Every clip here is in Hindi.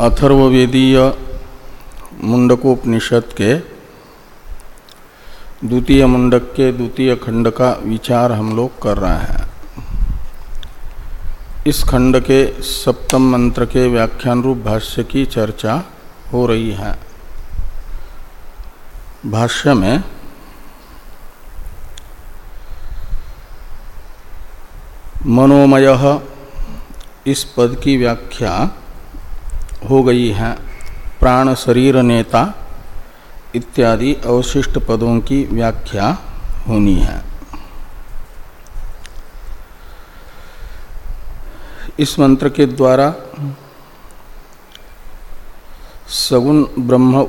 अथर्ववेदीय मुंडकोपनिषद के द्वितीय मुंडक के द्वितीय खंड का विचार हम लोग कर रहे हैं। इस खंड के सप्तम मंत्र के व्याख्यान रूप भाष्य की चर्चा हो रही है। भाष्य में मनोमय इस पद की व्याख्या हो गई है। प्राण शरीर नेता इत्यादि अवशिष्ट पदों की व्याख्या होनी है। इस मंत्र के द्वारा सगुण ब्रह्म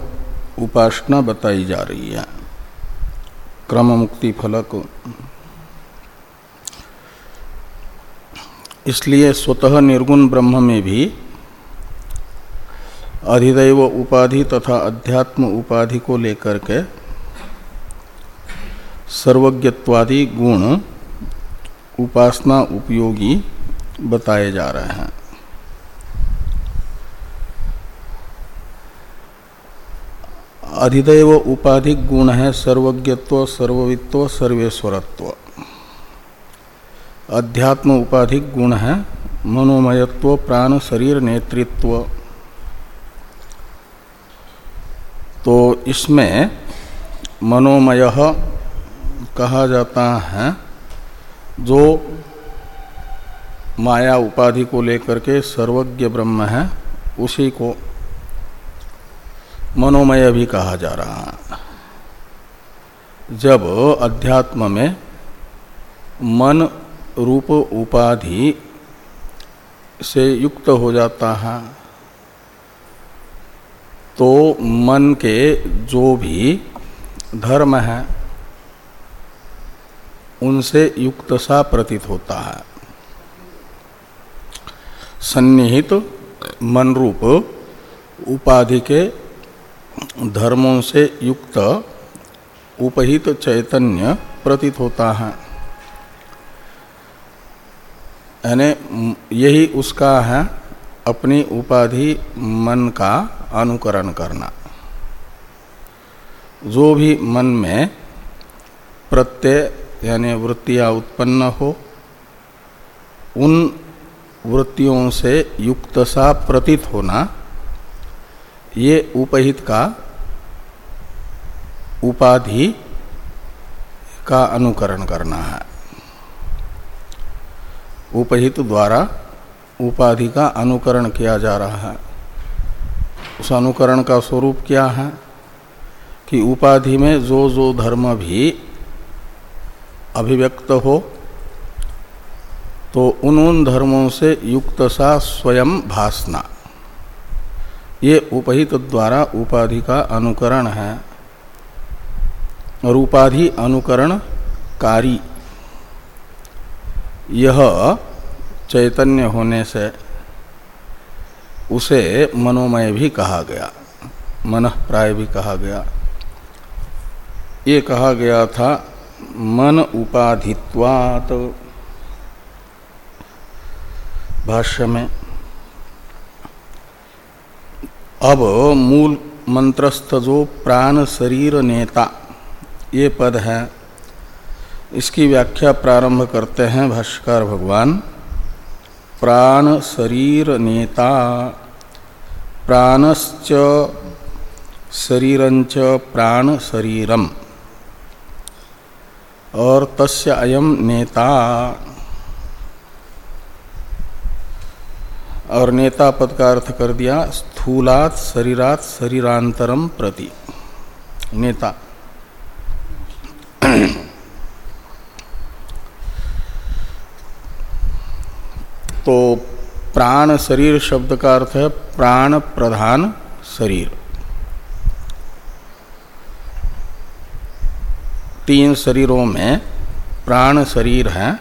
उपासना बताई जा रही है। क्रम मुक्ति फलक। इसलिए स्वतः निर्गुण ब्रह्म में भी अधिदैव उपाधि तथा अध्यात्म उपाधि को लेकर के सर्वज्ञत्वादि गुण उपासना उपयोगी बताए जा रहे हैं। अधिदैव उपाधिक गुण है सर्वज्ञत्व, सर्ववित्व, सर्वेश्वरत्व। अध्यात्म उपाधिक गुण है मनोमयत्व, प्राण, शरीर, नेतृत्व। तो इसमें मनोमय कहा जाता है, जो माया उपाधि को लेकर के सर्वज्ञ ब्रह्म है, उसी को मनोमय भी कहा जा रहा है। जब अध्यात्म में मन रूप उपाधि से युक्त हो जाता है तो मन के जो भी धर्म है, उनसे युक्त सा प्रतीत होता है। सन्निहित मन रूप उपाधि के धर्मों से युक्त उपहित चैतन्य प्रतीत होता है। यानी यही उसका है अपनी उपाधि मन का अनुकरण करना। जो भी मन में प्रत्यय यानी वृत्तियाँ उत्पन्न हो, उन वृत्तियों से युक्त सा प्रतीत होना, ये उपहित का उपाधि का अनुकरण करना है। उपहित द्वारा उपाधि का अनुकरण किया जा रहा है। उस अनुकरण का स्वरूप क्या है? कि उपाधि में जो जो धर्म भी अभिव्यक्त हो तो उन उन धर्मों से युक्त सा स्वयं भासना। ये उपहित द्वारा उपाधि का अनुकरण है। और उपाधि अनुकरण कारी। यह चैतन्य होने से उसे मनोमय भी कहा गया मन प्राय भी कहा गया। ये कहा गया था, मन उपाधित्वात। भाष्य में, अब मूल मंत्रस्थ जो प्राण शरीर नेता, ये पद है। इसकी व्याख्या प्रारंभ करते हैं भाष्कर भगवान। प्राण शरीर नेता प्राणश्च शरीरंच प्राण शरीरम और तस्य अयम नेता। और नेता पद का अर्थ कर दिया, स्थूलात शरीरात शरीरांतरम प्रति। नेता। तो प्राण शरीर शब्द का अर्थ है प्राण प्रधान शरीर। तीन शरीरों में प्राण शरीर है,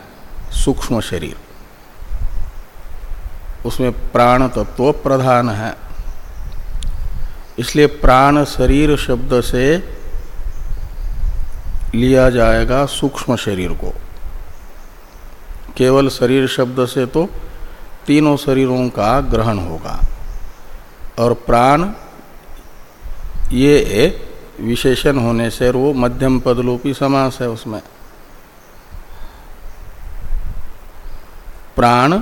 सूक्ष्म शरीर। उसमें प्राण तत्व प्रधान है। इसलिए प्राण शरीर शब्द से लिया जाएगा सूक्ष्म शरीर को। केवल शरीर शब्द से तो तीनों शरीरों का ग्रहण होगा। और प्राण, ये विशेषण होने से वो मध्यम पदलोपी समास है उसमें। प्राण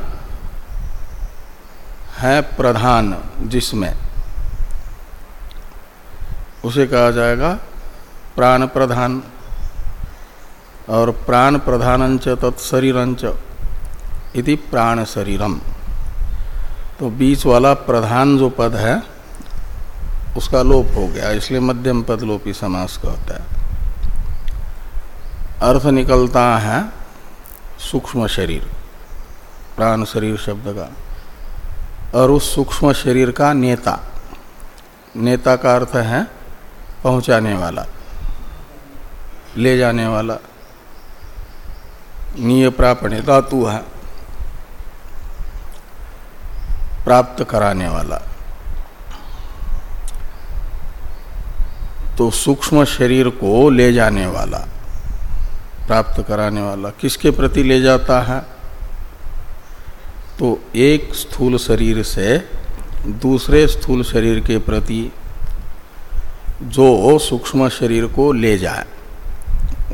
है प्रधान जिसमें। उसे कहा जाएगा प्राण प्रधान। और प्राण प्रधानंच तत्शरीरंच इति प्राण शरीरम तो बीच वाला प्रधान जो पद है, उसका लोप हो गया, इसलिए मध्यम पद लोपी समास कहता है। अर्थ निकलता है सूक्ष्म शरीर, प्राण शरीर शब्द का, और उस सूक्ष्म शरीर का नेता। नेता का अर्थ है पहुँचाने वाला, ले जाने वाला, निय प्रापणे, धातु है। प्राप्त कराने वाला। तो सूक्ष्म शरीर को ले जाने वाला, प्राप्त कराने वाला। किसके प्रति ले जाता है? तो एक स्थूल शरीर से दूसरे स्थूल शरीर के प्रति जो सूक्ष्म शरीर को ले जाए,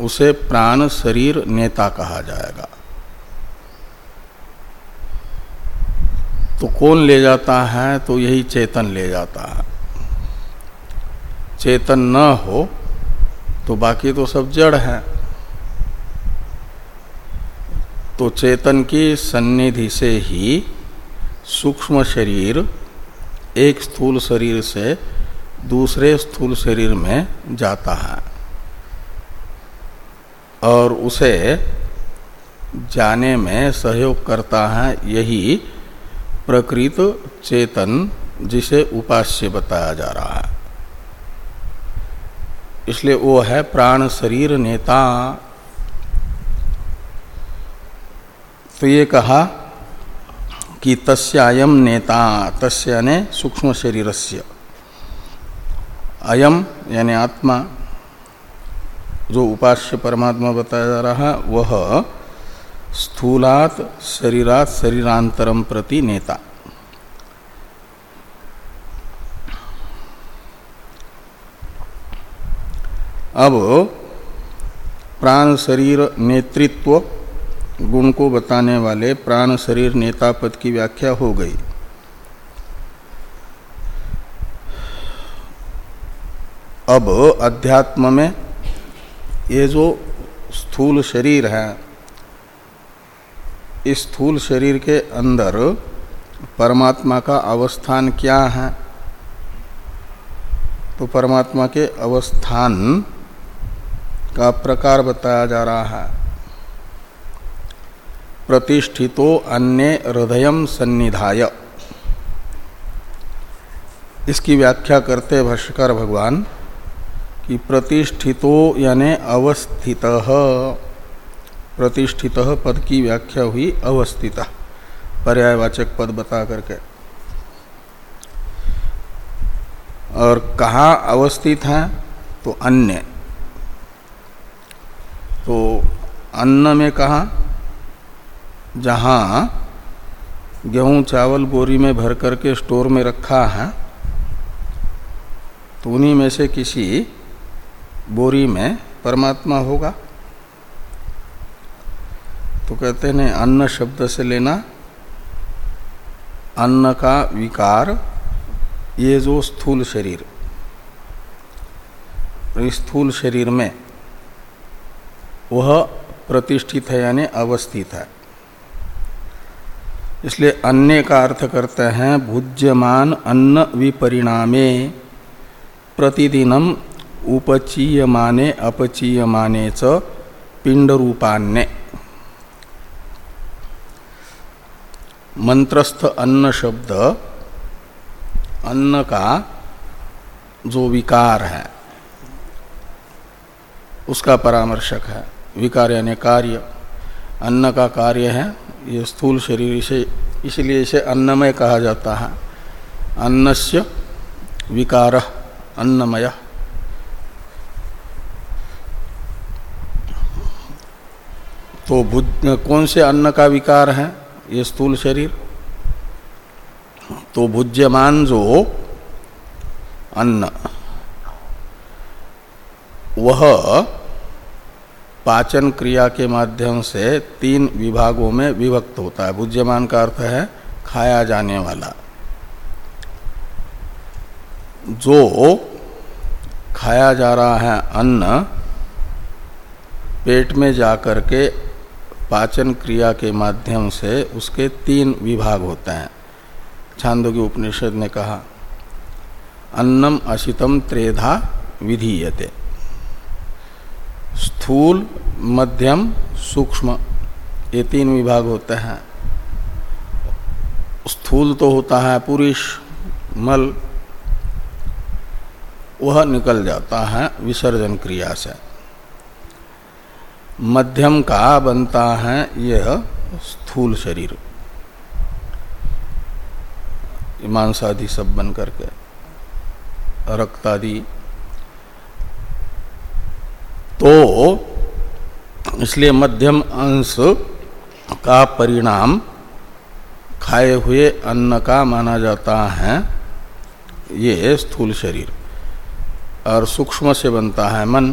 उसे प्राण शरीर नेता कहा जाएगा। तो कौन ले जाता है? तो यही चेतन ले जाता है। चेतन न हो तो बाकी तो सब जड़ है। तो चेतन की सन्निधि से ही सूक्ष्म शरीर एक स्थूल शरीर से दूसरे स्थूल शरीर में जाता है और उसे जाने में सहयोग करता है। यही प्रकृत चेतन, जिसे उपास्य बताया जा रहा है। इसलिए वो है प्राण शरीर नेता। तो ये कहा कि तस्यायम नेता, तस्य ने सूक्ष्म शरीरस्य। अयम यानी आत्मा, जो उपास्य परमात्मा बताया जा रहा वह स्थूलात शरीरात शरीरांतरम प्रति नेता। अब प्राण शरीर नेतृत्व गुण को बताने वाले प्राण शरीर नेता पद की व्याख्या हो गई। अब अध्यात्म में ये जो स्थूल शरीर है इस स्थूल शरीर के अंदर परमात्मा का अवस्थान क्या है? तो परमात्मा के अवस्थान का प्रकार बताया जा रहा है। प्रतिष्ठितो अन्य हृदय सन्निधाय। इसकी व्याख्या करते भाष्यकार भगवान कि प्रतिष्ठितो यानि अवस्थित। प्रतिष्ठित पद की व्याख्या हुई अवस्थित। पर्यायवाचक पद बता करके। और कहा अवस्थित है तो अन्य। तो अन्न में कहा, जहाँ गेहूँ चावल बोरी में भर करके स्टोर में रखा है तो उन्हीं में से किसी बोरी में परमात्मा होगा। तो कहते हैं अन्न शब्द से लेना, अन्न का विकार, ये जो स्थूल शरीर स्थूल शरीर में वह प्रतिष्ठित है यानी अवस्थित है। इसलिए अन्य का अर्थ करते हैं, भुज्यमान अन्न विपरिणामे, प्रतिदिनम उपचीयमाने अपचीयमाने च पिंड रूपान्य मंत्रस्थ अन्न शब्द, अन्न का जो विकार है, उसका परामर्शक है। विकार यानी कार्य। अन्न का कार्य है, ये स्थूल शरीर इसे, इसलिए इसे अन्नमय कहा जाता है। अन्नस्य विकार, अन्नमय। तो कौन से अन्न का विकार है? ये स्थूल शरीर। तो भुज्यमान जो अन्न, वह पाचन क्रिया के माध्यम से तीन विभागों में विभक्त होता है। भुज्यमान का अर्थ है खाया जाने वाला। जो खाया जा रहा है अन्न, पेट में जाकर के पाचन क्रिया के माध्यम से उसके तीन विभाग होते हैं। छांदो छांदोग्य उपनिषद ने कहा, अन्नम अशितम त्रेधा विधीयते। स्थूल, मध्यम, सूक्ष्म, ये तीन विभाग होते हैं। स्थूल तो होता है पुरुष, मल, वह निकल जाता है विसर्जन क्रिया से। मध्यम का बनता है यह स्थूल शरीर। मांसादि सब बन करके, रक्तादि। तो इसलिए मध्यम अंश का परिणाम खाए हुए अन्न का माना जाता है, ये स्थूल शरीर। और सूक्ष्म से बनता है मन।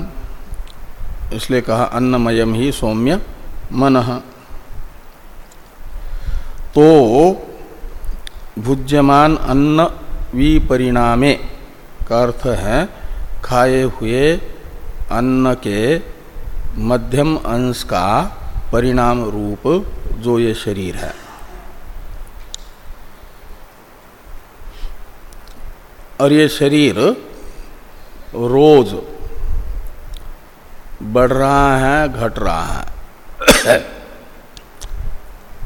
इसलिए कहा अन्नमयम ही सौम्य मन। तो भुज्यमान अन्न विपरिणामे का अर्थ है, खाए हुए अन्न के मध्यम अंश का परिणाम रूप जो ये शरीर है। और ये शरीर रोज बढ़ रहा है घट रहा है।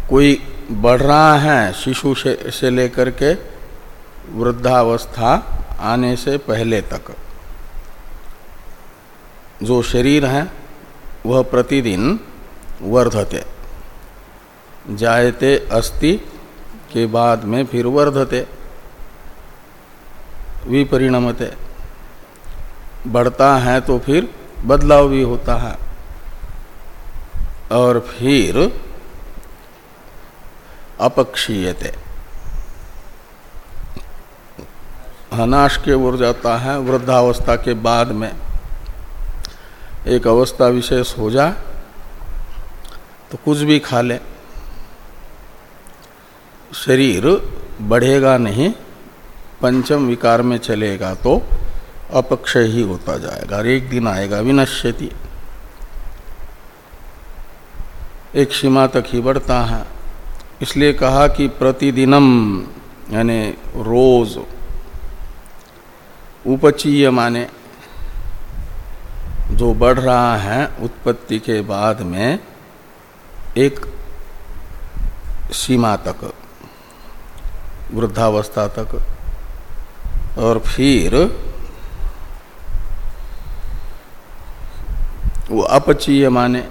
कोई बढ़ रहा है शिशु से, से लेकर के वृद्धावस्था आने से पहले तक जो शरीर है वह प्रतिदिन वर्धते। जायते अस्ति के बाद में फिर वर्धते। विपरिणमते। बढ़ता है तो फिर बदलाव भी होता है। और फिर अपक्षीयते। हनाश के ओर जाता है, वृद्धावस्था के बाद में। एक अवस्था विशेष हो जाए तो कुछ भी खा ले। शरीर बढ़ेगा नहीं, पंचम विकार में चलेगा तो अपक्षय ही होता जाएगा और एक दिन आएगा, विनश्यति। एक सीमा तक ही बढ़ता है। इसलिए कहा कि प्रतिदिनम, यानी रोज, उपचीय माने, जो बढ़ रहा है उत्पत्ति के बाद में, एक सीमा तक, वृद्धावस्था तक, और फिर वो अपचीय माने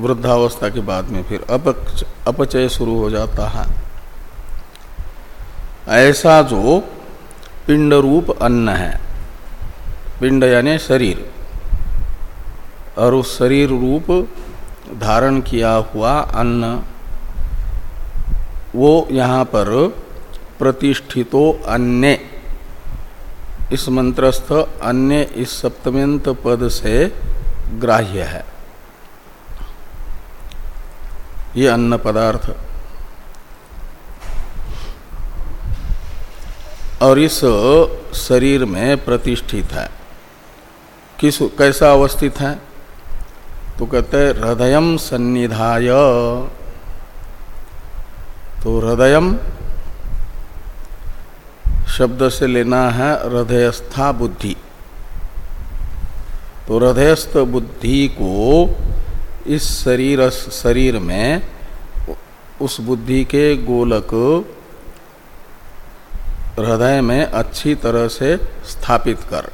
वृद्धावस्था के बाद में फिर अपचय शुरू हो जाता है। ऐसा जो पिंड रूप अन्न है, पिंड यानी शरीर, और उस शरीर रूप धारण किया हुआ अन्न, वो यहाँ पर प्रतिष्ठितो अन्य। इस मंत्रस्थ अन्य इस सप्तम्यंत पद से ग्राह्य है। ये अन्न पदार्थ। और इस शरीर में प्रतिष्ठित है। किस, कैसा अवस्थित है? तो कहते हैं, हृदय सन्निधाय। तो हृदयम शब्द से लेना है हृदयस्था बुद्धि। तो हृदयस्थ बुद्धि को इस शरीर शरीर में उस बुद्धि के गोलक हृदय में अच्छी तरह से स्थापित कर।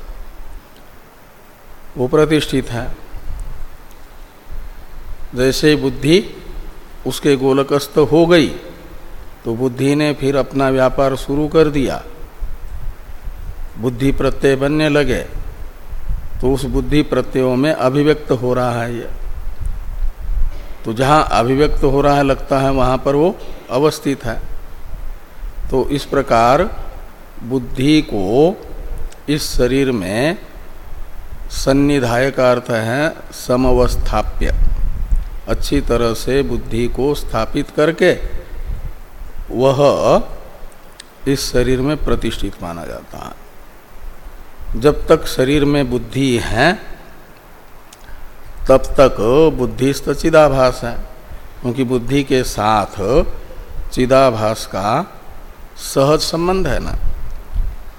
वो प्रतिष्ठित है। जैसे बुद्धि उसके गोलकस्थ हो गई तो बुद्धि ने फिर अपना व्यापार शुरू कर दिया। बुद्धि प्रत्यय बनने लगे तो उस बुद्धि प्रत्ययों में अभिव्यक्त हो रहा है ये। तो जहाँ अभिव्यक्त हो रहा है, लगता है वहाँ पर वो अवस्थित है। तो इस प्रकार बुद्धि को इस शरीर में सन्निधाय का अर्थ है समवस्थाप्य। अच्छी तरह से बुद्धि को स्थापित करके वह इस शरीर में प्रतिष्ठित माना जाता है। जब तक शरीर में बुद्धि है, तब तक बुद्धि चिदाभास है। क्योंकि बुद्धि के साथ चिदाभास का सहज संबंध है ना।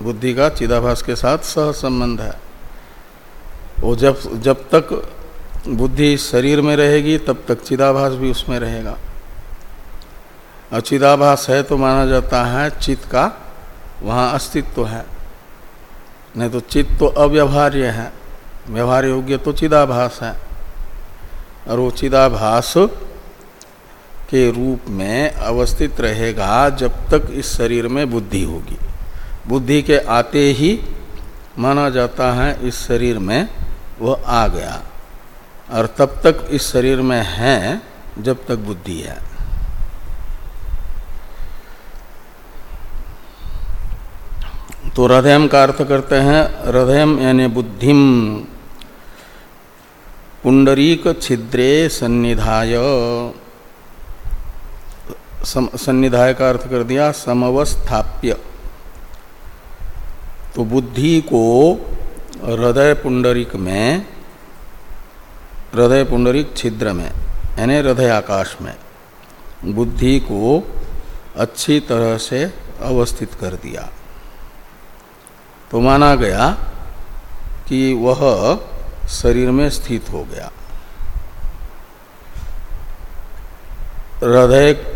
बुद्धि का चिदाभास के साथ सहज संबंध है। वो जब जब तक बुद्धि शरीर में रहेगी, तब तक चिदाभास भी उसमें रहेगा। और चिदाभास है तो माना जाता है, चित्त का वहाँ अस्तित्व है। नहीं तो चित्त तो अव्यवहार्य है। व्यवहार योग्य तो चिदाभास है। और वो चिदाभास के रूप में अवस्थित रहेगा जब तक इस शरीर में बुद्धि होगी। बुद्धि के आते ही माना जाता है इस शरीर में वह आ गया। और तब तक इस शरीर में है जब तक बुद्धि है। तो हृदय का अर्थ करते हैं हृदय यानी बुद्धिम। पुंडरीक छिद्रे सन्निधाय। सन्निधाय का अर्थ कर दिया, समवस्थाप्य। तो बुद्धि को हृदय पुंडरिक में, हृदय पुंडरिक छिद्र में, यानी हृदय आकाश में, बुद्धि को अच्छी तरह से अवस्थित कर दिया। तो माना गया कि वह शरीर में स्थित हो गया। हृदय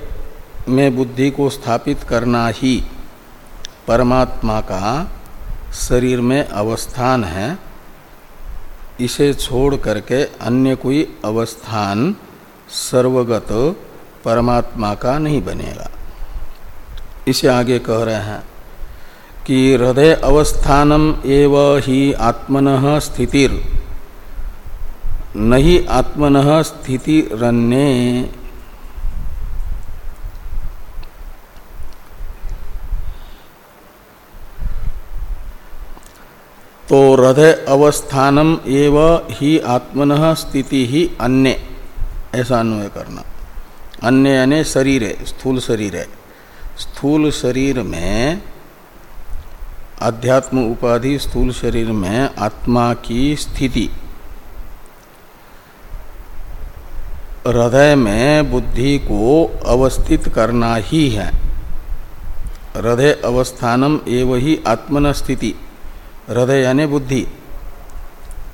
में बुद्धि को स्थापित करना ही परमात्मा का शरीर में अवस्थान है। इसे छोड़ करके अन्य कोई अवस्थान सर्वगत परमात्मा का नहीं बनेगा। इसे आगे कह रहे हैं कि हृदय अवस्थानम एव ही आत्मन स्थितिर। नहीं आत्मन स्थितिरण्य तो हृदय अवस्थानम एव ही आत्मन स्थिति ही अन्य। ऐसा अन्वय करना। अन्य यानी शरीर है स्थूल शरीर। है स्थूल शरीर में अध्यात्म उपाधि स्थूल शरीर में आत्मा की स्थिति। हृदय में बुद्धि को अवस्थित करना ही है। हृदय अवस्थानम एवं ही आत्मन स्थिति, हृदय यानी बुद्धि।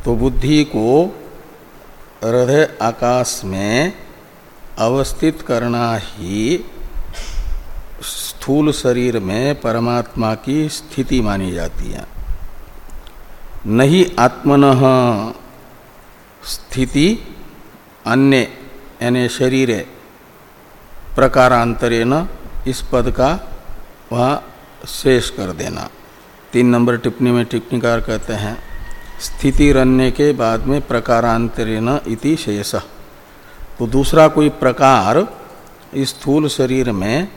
तो बुद्धि को हृदय आकाश में अवस्थित करना ही स्थूल शरीर में परमात्मा की स्थिति मानी जाती है। नहीं आत्मन स्थिति अन्य, यानी शरीर प्रकारांतरेण इस पद का वहाँ शेष कर देना। तीन नंबर टिप्पणी में टिप्पणीकार कहते हैं, स्थिति रन्य के बाद में प्रकारांतरेण इति शेष। तो दूसरा कोई प्रकार इस स्थूल शरीर में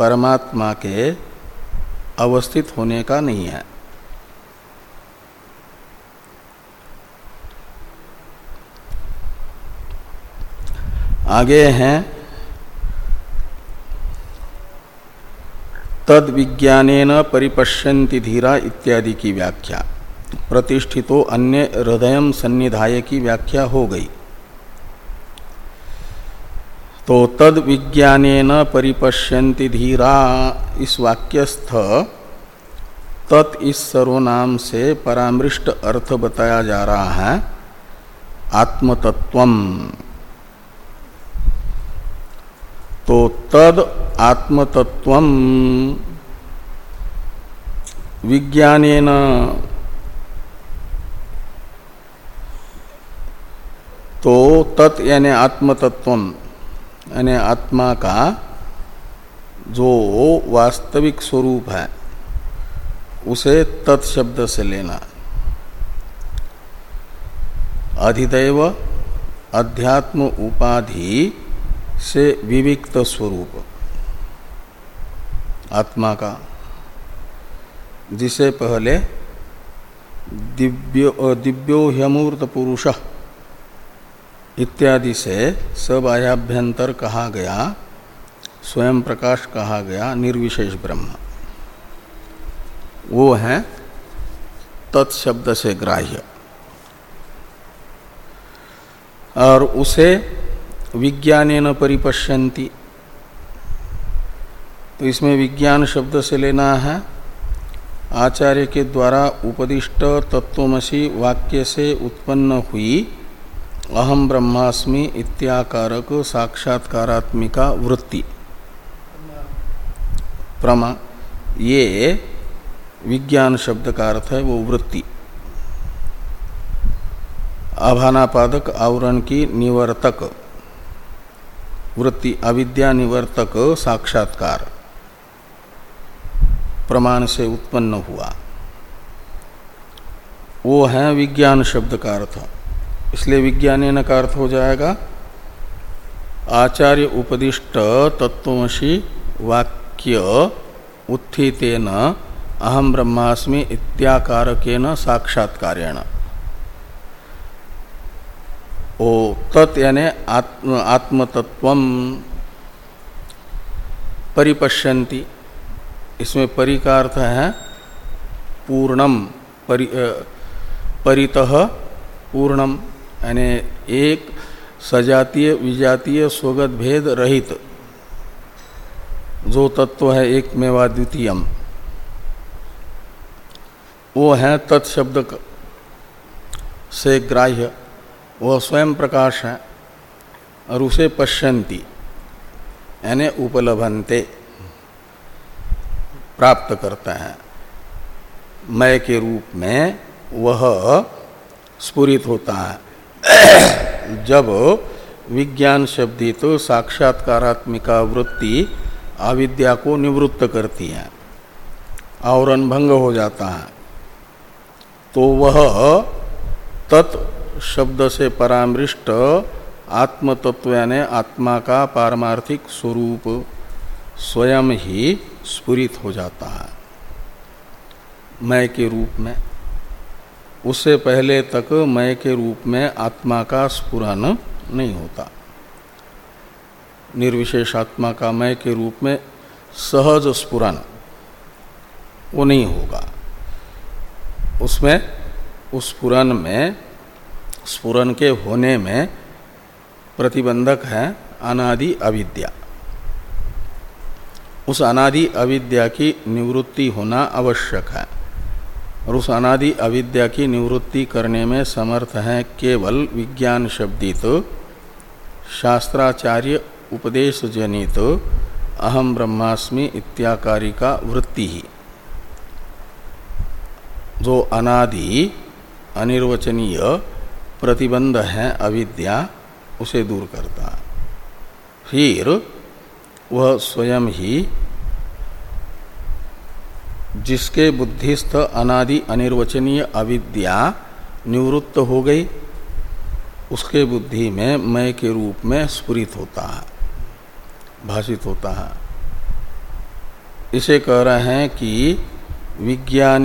परमात्मा के अवस्थित होने का नहीं है। आगे हैं तद विज्ञान परिपश्यंति धीरा इत्यादि की व्याख्या। प्रतिष्ठितो अन्य हृदय सन्निधाय की व्याख्या हो गई। तो तद विज्ञान परिपश्यंति धीरा। इस वाक्यस्थ तत् इस सर्वनाम से परामृष्ट अर्थ बताया जा रहा है। आत्मतत्व तो तद आत्मतत्व विज्ञान तो तत् यानी आत्मतत्व यानी आत्मा का जो वास्तविक स्वरूप है, उसे तत्शब्द से लेना। अधिदैव अध्यात्म उपाधि से विविक्त स्वरूप। आत्मा का, जिसे पहले दिव्यो दिव्यो ह्यमूर्त पुरुष इत्यादि से सब आयाभ्यंतर कहा गया, स्वयं प्रकाश कहा गया, निर्विशेष ब्रह्म। वो है तत्शब्द से ग्राह्य। और उसे विज्ञान न परिपश्यंती तो इसमें विज्ञान शब्द से लेना है, आचार्य के द्वारा उपदिष्ट तत्वमसी वाक्य से उत्पन्न हुई अहम ब्रह्मास्मि इत्याकारक साक्षात्कारात्मिका वृत्ति। प्रमा, ये विज्ञान शब्द का अर्थ है वो वृत्ति। आभानापादक आवरण की निवर्तक वृत्ति, अविद्या निवर्तक साक्षात्कार। प्रमाण से उत्पन्न हुआ। वो है विज्ञान शब्द का अर्थ इसलिए विज्ञान का अर्थ हो जाएगा। आचार्य उपदिष्ट तत्वशी वाक्य उत्थितेन अहम ब्रह्मास्मि इत्याकारकेन साक्षात्कारेण। ओ तत् यानी आत्म आत्मतत्व परिपश्यन्ति। इसमें परि का अर्थ है पूर्णम परि परितः पूर्णम यानी एक सजातीय, विजातीय, स्वगत, भेद रहित जो तत्व है एक मेवा द्वितीयम वो है तत्शब्द से ग्राह्य। वह स्वयं प्रकाश है और उसे पश्यंती यानी उपलभनते, प्राप्त करते हैं। मय के रूप में वह स्फुरित होता है। जब विज्ञान शब्दी तो साक्षात्कारात्मिका वृत्ति अविद्या को निवृत्त करती है, आवरण भंग हो जाता है तो वह तत् शब्द से परामृष्ट आत्मतत्व यानी आत्मा का पारमार्थिक स्वरूप स्वयं ही स्फुरित हो जाता है, मय के रूप में। उससे पहले तक मय के रूप में आत्मा का स्फुरन नहीं होता। निर्विशेष आत्मा का मय के रूप में सहज स्फुरन वो नहीं होगा। उसमें, उस स्फुरन में, स्फुरन के होने में प्रतिबंधक है अनादि अविद्या। उस अनादि अविद्या की निवृत्ति होना आवश्यक है। और उस अनादि अविद्या की निवृत्ति करने में समर्थ है केवल विज्ञान शब्दित, शास्त्राचार्य उपदेश जनित अहम ब्रह्मास्मि इत्याकारी का वृत्ति ही। जो अनादि, अनिर्वचनीय, प्रतिबंध है अविद्या, उसे दूर करता। फिर वह स्वयं ही जिसके बुद्धिस्थ अनादि अनिर्वचनीय अविद्या निवृत्त हो गई, उसके बुद्धि में मय के रूप में स्फुरित होता है, भाषित होता है। इसे कह रहे हैं कि विज्ञान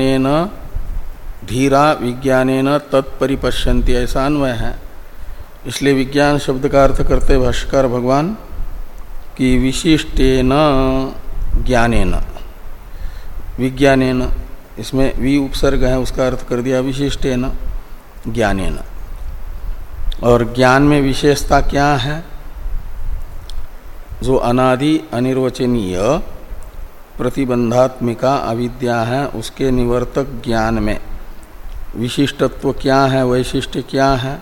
धीरा विज्ञान तत्परिपश्यंती ऐसा अन्वय है। इसलिए विज्ञान शब्द का अर्थ करते भाष्कर भगवान कि विशिष्टेन ज्ञानेन। विज्ञानेन, इसमें वि उपसर्ग है, उसका अर्थ कर दिया विशिष्टेन, ज्ञानेन। और ज्ञान में विशेषता क्या है? जो अनादि अनिर्वचनीय प्रतिबंधात्मिका अविद्या है, उसके निवर्तक ज्ञान में। विशिष्टत्व क्या है? वैशिष्ट्य क्या है?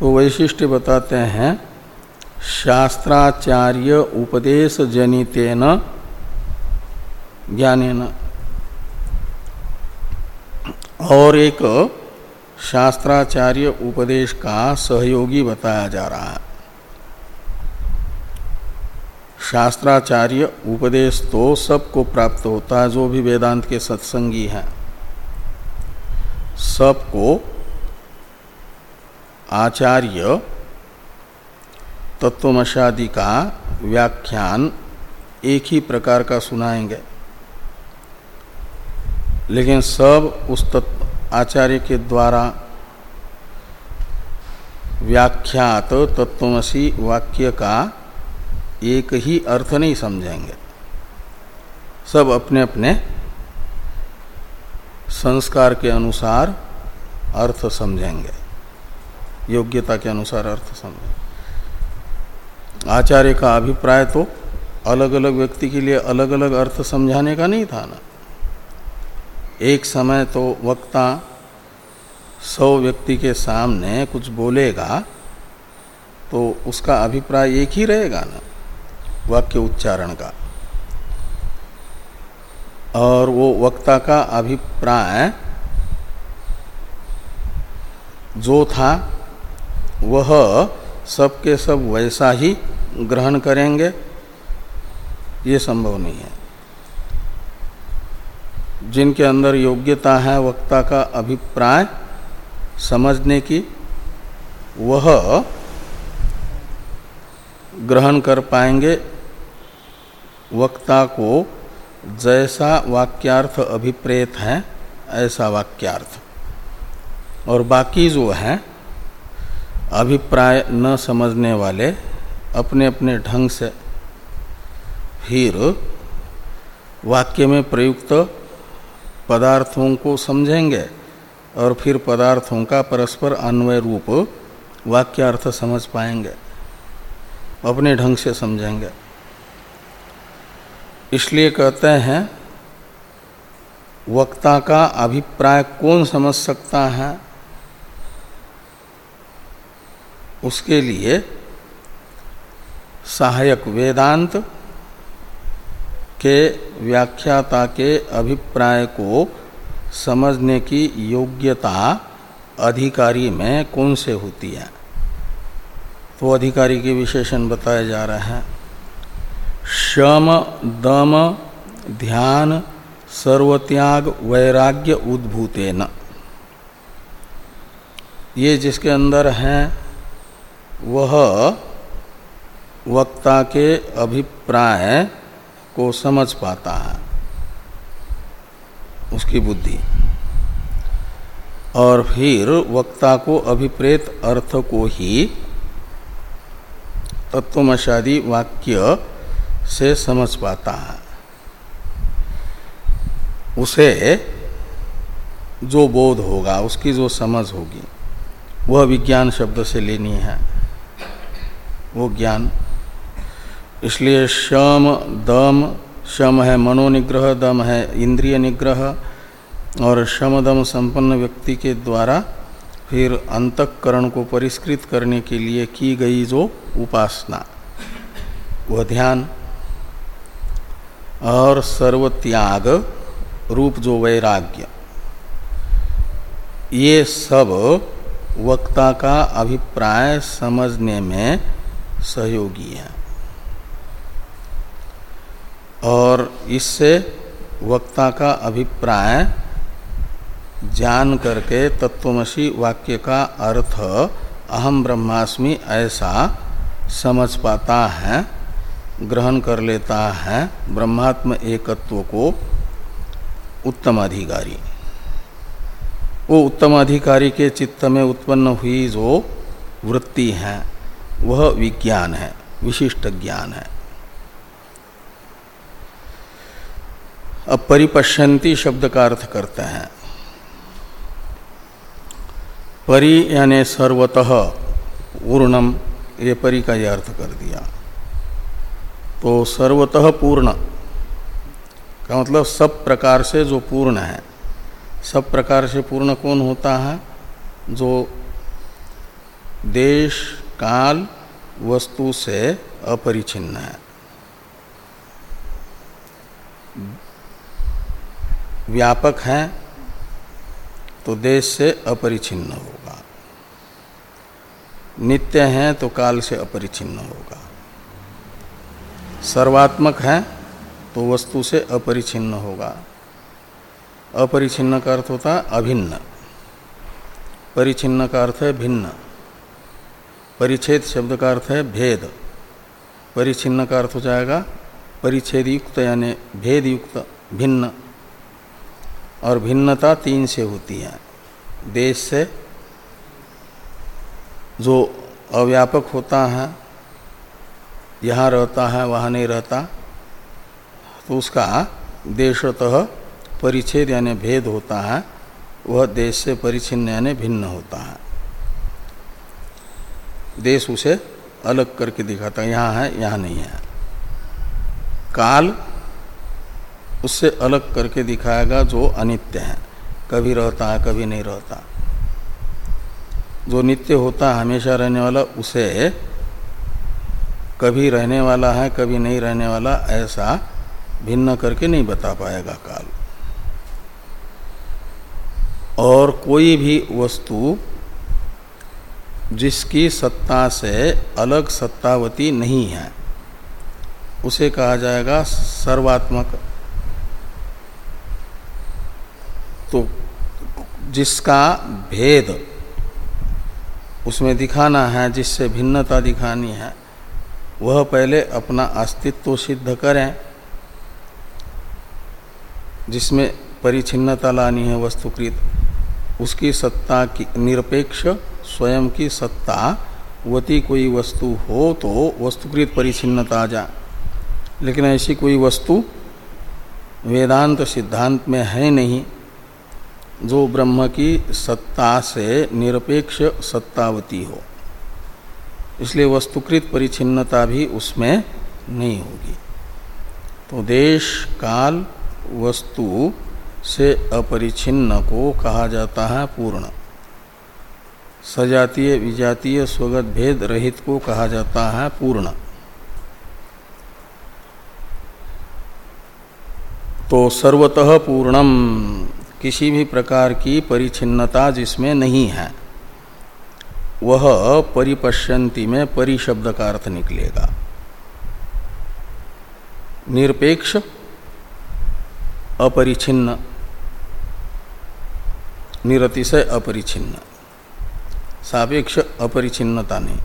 तो वैशिष्ट्य बताते हैं, शास्त्राचार्य उपदेश जनितेन, ज्ञानेन। और एक शास्त्राचार्य उपदेश का सहयोगी बताया जा रहा है। शास्त्राचार्य उपदेश तो सबको प्राप्त होता है, जो भी वेदांत के सत्संगी हैं। सबको आचार्य तत्वमशादि का व्याख्यान एक ही प्रकार का सुनाएँगे। लेकिन सब उस तत्व आचार्य के द्वारा व्याख्यात तत्वमसी वाक्य का एक ही अर्थ नहीं समझेंगे। सब अपने अपने संस्कार के अनुसार अर्थ समझेंगे। योग्यता के अनुसार अर्थ समझेंगे। आचार्य का अभिप्राय तो अलग अलग व्यक्ति के लिए अलग अलग अर्थ समझाने का नहीं था ना? एक समय तो वक्ता सौ व्यक्ति के सामने कुछ बोलेगा तो उसका अभिप्राय एक ही रहेगा ना, वाक्य उच्चारण का। और वो वक्ता का अभिप्राय जो था, वह सबके सब वैसा ही ग्रहण करेंगे, ये संभव नहीं है। जिनके अंदर योग्यता है, वक्ता का अभिप्राय समझने की, वह ग्रहण कर पाएँगे। वक्ता को जैसा वाक्यार्थ अभिप्रेत है, ऐसा वाक्यार्थ। और बाकी जो है, अभिप्राय न समझने वाले अपने अपने ढंग से फिर वाक्य में प्रयुक्त पदार्थों को समझेंगे और फिर पदार्थों का परस्पर अन्वय रूप वाक्यार्थ समझ पाएँगे, अपने ढंग से समझेंगे। इसलिए कहते हैं, वक्ता का अभिप्राय कौन समझ सकता है? उसके लिए सहायक वेदांत के व्याख्याता के अभिप्राय को समझने की योग्यता अधिकारी में कौन से होती है? तो अधिकारी के विशेषण बताए जा रहे हैं। शम दम, ध्यान, सर्वत्याग, वैराग्य, उद्भूतेन। ये जिसके अंदर हैं, वह वक्ता के अभिप्राय को समझ पाता है। उसकी बुद्धि। और फिर वक्ता को अभिप्रेत अर्थ को ही तत्वमशादी वाक्य से समझ पाता है। उसे जो बोध होगा, उसकी जो समझ होगी, वह विज्ञान शब्द से लेनी है। वो ज्ञान इसलिए शम दम शम है मनोनिग्रह, दम है इंद्रिय निग्रह और शम दम संपन्न व्यक्ति के द्वारा फिर अंतकरण को परिष्कृत करने के लिए की गई जो उपासना। वह ध्यान और सर्वत्याग रूप जो वैराग्य। ये सब वक्ता का अभिप्राय समझने में सहयोगी है। और इससे वक्ता का अभिप्राय जान करके तत्वमसी वाक्य का अर्थ अहम ब्रह्मास्मि ऐसा समझ पाता है, ग्रहण कर लेता है ब्रह्मात्म एकत्व को उत्तम अधिकारी वो उत्तम अधिकारी के चित्त में उत्पन्न हुई जो वृत्ति है, वह विज्ञान है, विशिष्ट ज्ञान है। अब परिपश्यंती शब्द का अर्थ करते हैं। परि यानी सर्वतः पूर्णम, ये परि का यह अर्थ कर दिया। तो सर्वतः पूर्ण, का मतलब सब प्रकार से जो पूर्ण है, सब प्रकार से पूर्ण कौन होता है? जो देश, काल, वस्तु से अपरिचिन्न है। व्यापक हैं तो देश से अपरिचिन्न होगा। नित्य है तो काल से अपरिचिन्न होगा। सर्वात्मक है तो वस्तु से अपरिचिन्न होगा। अपरिचिन्न का अर्थ होता है अभिन्न। परिचिन्न का अर्थ है भिन्न। परिच्छेद शब्द का अर्थ है भेद। परिचिन्न का अर्थ हो जाएगा परिच्छेद युक्त यानी भेद युक्त भिन्न। और भिन्नता तीन से होती है। देश से जो अव्यापक होता है, यहाँ रहता है, वहाँ नहीं रहता तो उसका देशतः परिच्छेद यानी भेद होता है, वह देश से परिचिन्न यानी भिन्न होता है। देश उसे अलग करके दिखाता है, यहाँ है, यहाँ नहीं है। काल उससे अलग करके दिखाएगा जो अनित्य है। कभी रहता है, कभी नहीं रहता। जो नित्य होता है, हमेशा रहने वाला, उसे कभी रहने वाला है, कभी नहीं रहने वाला, ऐसा भिन्न करके नहीं बता पाएगा काल। और कोई भी वस्तु जिसकी सत्ता से अलग सत्तावती नहीं है, उसे कहा जाएगा सर्वात्मक तो जिसका भेद उसमें दिखाना है, जिससे भिन्नता दिखानी है, वह पहले अपना अस्तित्व सिद्ध करें, जिसमें परिचिन्नता लानी है वस्तुकृत उसकी सत्ता की निरपेक्ष, स्वयं की सत्ता, वती कोई वस्तु हो तो वस्तुकृत परिचिन्नता आ जा। लेकिन ऐसी कोई वस्तु वेदांत सिद्धांत में है नहीं। जो ब्रह्म की सत्ता से निरपेक्ष सत्तावती हो, इसलिए वस्तुकृत परिचिन्नता भी उसमें नहीं होगी। तो देश, काल, वस्तु से अपरिछिन्न को कहा जाता है पूर्ण। सजातीय, विजातीय, स्वगत, भेद रहित को कहा जाता है पूर्ण। तो सर्वतः पूर्णम। किसी भी प्रकार की परिचिन्नता जिसमें नहीं है, वह परिपश्यंती में परिशब्द का अर्थ निकलेगा। निरपेक्ष अपरिछिन्न निरतिशय अपरिछिन्न सापेक्ष अपरिछिन्नता नहीं।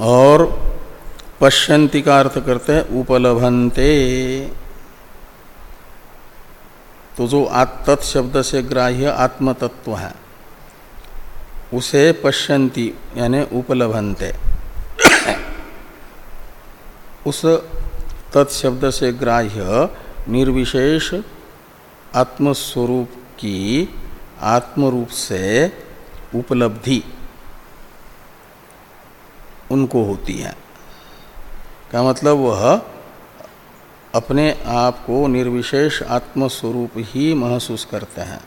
और पश्यंती का अर्थ करते हैं तो जो शब्द से ग्राह्य आत्मतत्व है, उसे पश्यंती यानी उपलभनते। उस तत्शब्द से ग्राह्य निर्विशेष आत्मस्वरूप की आत्मरूप से उपलब्धि उनको होती है। का मतलब वह अपने आप को निर्विशेष आत्मस्वरूप ही महसूस करते हैं।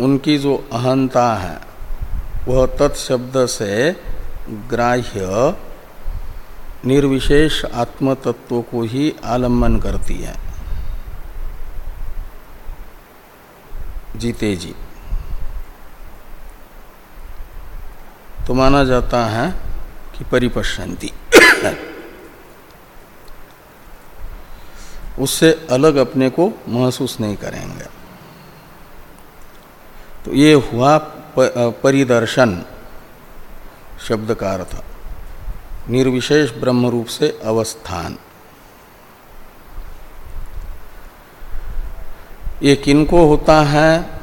उनकी जो अहंता है, वह तत्शब्द से ग्राह्य निर्विशेष आत्म तत्व को ही आलंबन करती है। जीते जी। तो माना जाता है कि परिपश्यंती। उससे अलग अपने को महसूस नहीं करेंगे। तो ये हुआ परिदर्शन शब्द का अर्थ। निर्विशेष ब्रह्म रूप से अवस्थान। ये किनको होता है?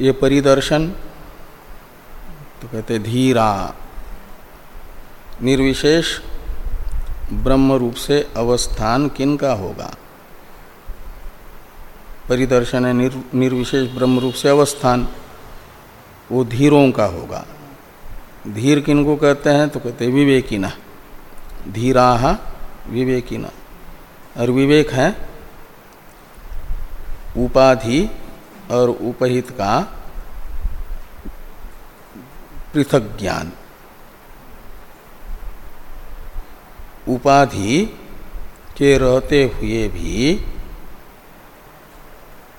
ये परिदर्शन तो कहते धीरा। निर्विशेष ब्रह्म रूप से अवस्थान किन का होगा? परिदर्शन है निर, निर्विशेष ब्रह्म रूप से अवस्थान वो धीरों का होगा। धीर किन को कहते हैं? तो कहते हैं विवेकिना। धीरा विवेकिना। और विवेक है उपाधि और उपहित का पृथक ज्ञान। उपाधि के रहते हुए भी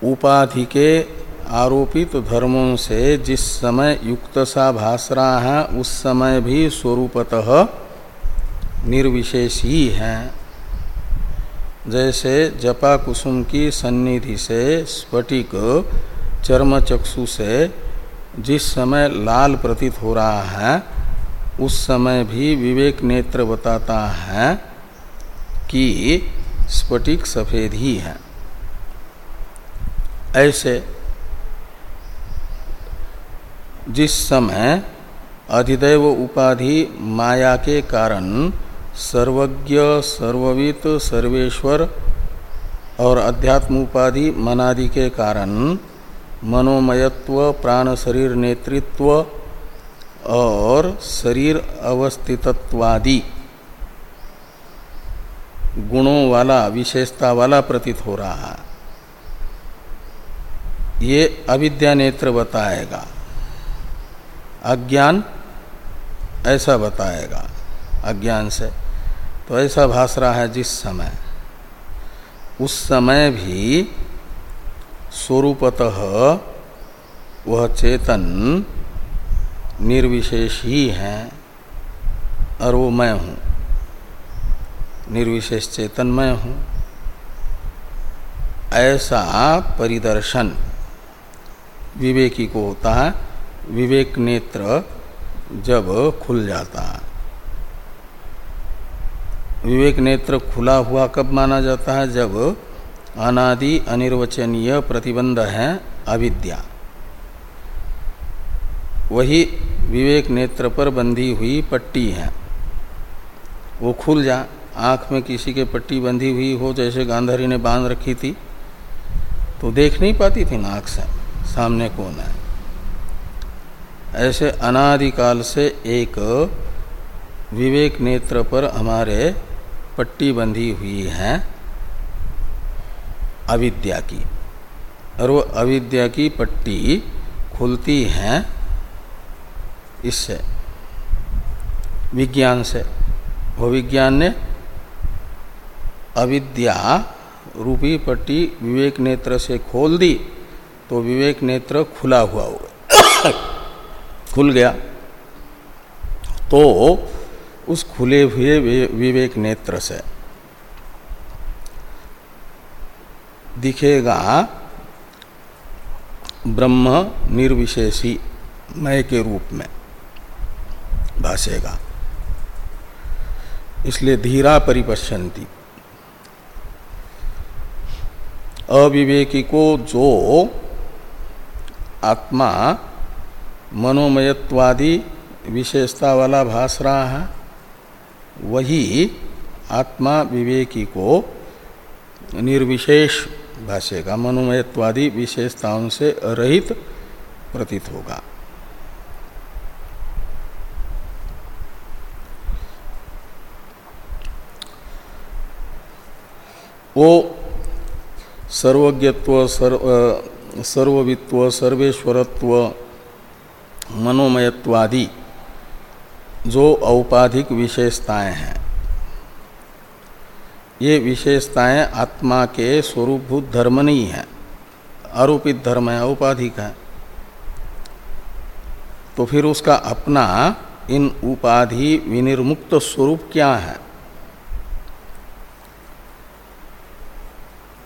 उपाधि के आरोपित धर्मों से जिस समय युक्त सा भास रहा है, उस समय भी स्वरूपतः निर्विशेष ही। हैं जैसे जपा कुसुम की सन्निधि से स्फटिक चर्म चक्षु से जिस समय लाल प्रतीत हो रहा है उस समय भी विवेक नेत्र बताता है कि स्फटिक सफ़ेद ही है। ऐसे जिस समय अधिदैव उपाधि माया के कारण सर्वज्ञ, सर्ववित, सर्वेश्वर और अध्यात्म उपाधि मनादि के कारण मनोमयत्व, प्राण शरीर नेतृत्व और शरीर अवस्थितत्वादि गुणों वाला, विशेषता वाला प्रतीत हो रहा है। ये अविद्या नेत्र बताएगा। अज्ञान ऐसा बताएगा। अज्ञान से तो ऐसा भास रहा है जिस समय। उस समय भी स्वरूपतः वह चेतन निर्विशेष ही है और वो मैं हूँ। निर्विशेष चेतन मैं हूँ। ऐसा परिदर्शन विवेकी को होता है, विवेक नेत्र जब खुल जाता है। विवेक नेत्र खुला हुआ कब माना जाता है? जब अनादि अनिर्वचनीय प्रतिबंध है, अविद्या। वही विवेक नेत्र पर बंधी हुई पट्टी है। वो खुल जा, आँख में किसी के पट्टी बंधी हुई हो, जैसे गांधारी ने बाँध रखी थी। तो देख नहीं पाती थी नाक से, सामने कौन है। ऐसे अनादिकाल से एक विवेक नेत्र पर हमारे पट्टी बंधी हुई है अविद्या की। और वो अविद्या की पट्टी खुलती है इससे विज्ञान से। वो विज्ञान ने अविद्या रूपी पट्टी विवेक नेत्र से खोल दी तो विवेक नेत्र खुला हुआ होगा खुल गया। तो उस खुले हुए विवेक नेत्र से दिखेगा ब्रह्म निर्विशेषी मय के रूप में। भाषेगा। इसलिए धीरा परिपश्यंती अविवेकी को जो आत्मा मनोमयत्वादि विशेषता वाला भास रहा है वही आत्मा विवेकी को निर्विशेष भाषेगा, मनोमयत्वादि विशेषताओं से रहित प्रतीत होगा। वो सर्वज्ञत्व, सर्व सर्ववित्व, सर्वेश्वरत्व, मनोमयत्वादि जो औपाधिक विशेषताएँ हैं। ये विशेषताएँ आत्मा के स्वरूपभूत धर्म नहीं है। आरोपित धर्म है, औपाधिक है। तो फिर उसका अपना इन उपाधि विनिर्मुक्त स्वरूप क्या है?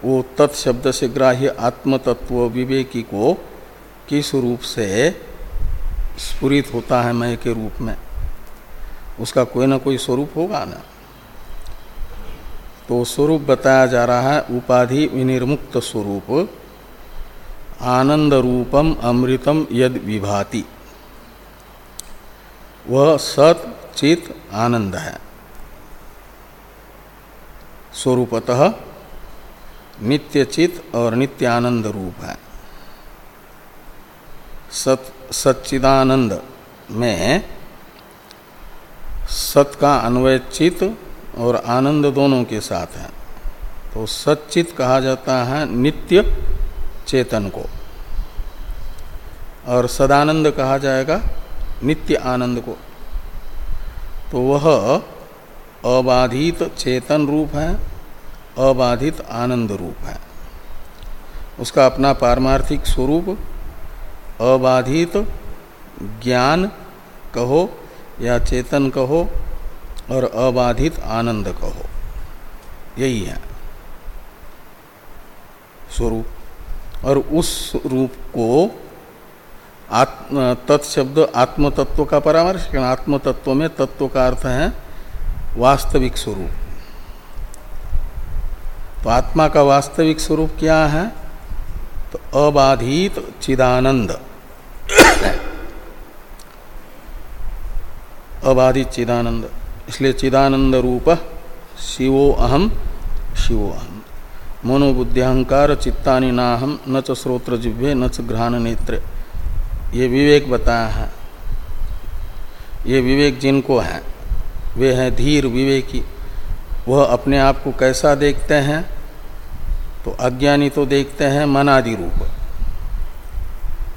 वो तत्शब्द से ग्राह्य आत्मतत्व विवेकी को किस रूप से स्फुरित होता है मय के रूप में? उसका कोई ना कोई स्वरूप होगा ना? तो स्वरूप बताया जा रहा है उपाधि विनिर्मुक्त स्वरूप, आनंद रूपम अमृतम यद विभाति। वह सत चित आनंद है। स्वरूपतः नित्य चित और नित्य आनंद रूप है। सत, सच्चिदानंद में सत का अन्वय चित और आनंद दोनों के साथ है। तो सच्चित कहा जाता है नित्य चेतन को। और सदानंद कहा जाएगा नित्य आनंद को। तो वह अबाधित चेतन रूप है। अबाधित आनंद रूप है। उसका अपना पारमार्थिक स्वरूप, अबाधित ज्ञान कहो या चेतन कहो और अबाधित आनंद कहो। यही है स्वरूप। और उस रूप को आत्म, तत्शब्द आत्मतत्व का परामर्श आत्मतत्व में तत्व का अर्थ है वास्तविक स्वरूप। तो आत्मा का वास्तविक स्वरूप क्या है? तो अबाधित चिदानंद। अबाधित चिदानंद। इसलिए चिदानंद रूप शिवो अहम शिवो अहम मनोबुद्धिहंकार चित्तानि नाहम न च श्रोत्र जिह्वे न च घ्राण नेत्र ये विवेक बताया है। ये विवेक जिनको है, वे हैं धीर विवेकी। वह अपने आप को कैसा देखते हैं? तो अज्ञानी तो देखते हैं मनादि रूप।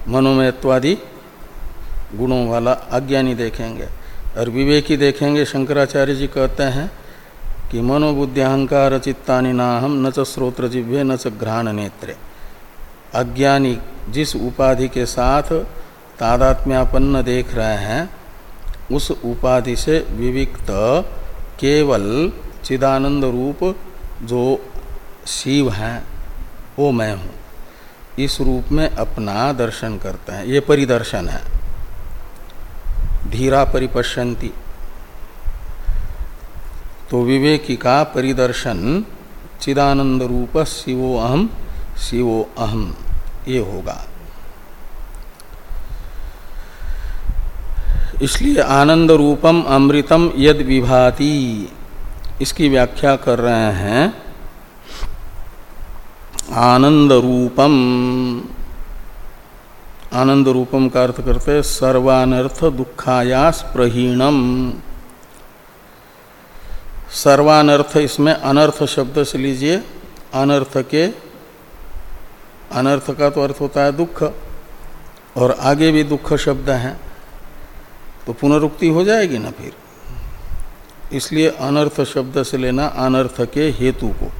मनोमयत्वादि गुणों वाला अज्ञानी देखेंगे। और विवेकी देखेंगे, शंकराचार्य जी कहते हैं कि मनोबुद्धि अहंकार चित्तानि नाहम, न च श्रोत्र जिव्य न च घ्राण नेत्र अज्ञानी जिस उपाधि के साथ तादात्म्यापन्न देख रहे हैं, उस उपाधि से विविक्त केवल चिदानंद रूप जो शिव हैं, वो मैं हूँ। इस रूप में अपना दर्शन करते हैं। ये परिदर्शन है। धीरा परिपश्यंती। तो विवेकी का परिदर्शन, चिदानंद रूप शिवो अहम शिवो अहम ये होगा। इसलिए आनंद रूपम अमृतम यद विभाति, इसकी व्याख्या कर रहे हैं आनंद रूपम आनंद रूपम का अर्थ करते सर्वानर्थ दुखायास प्रहीणम। सर्वानर्थ इसमें अनर्थ शब्द से लीजिए, अनर्थ के, अनर्थ का तो अर्थ होता है दुख, और आगे भी दुख शब्द हैं तो पुनरुक्ति हो जाएगी ना फिर। इसलिए अनर्थ शब्द से लेना अनर्थ के हेतु को।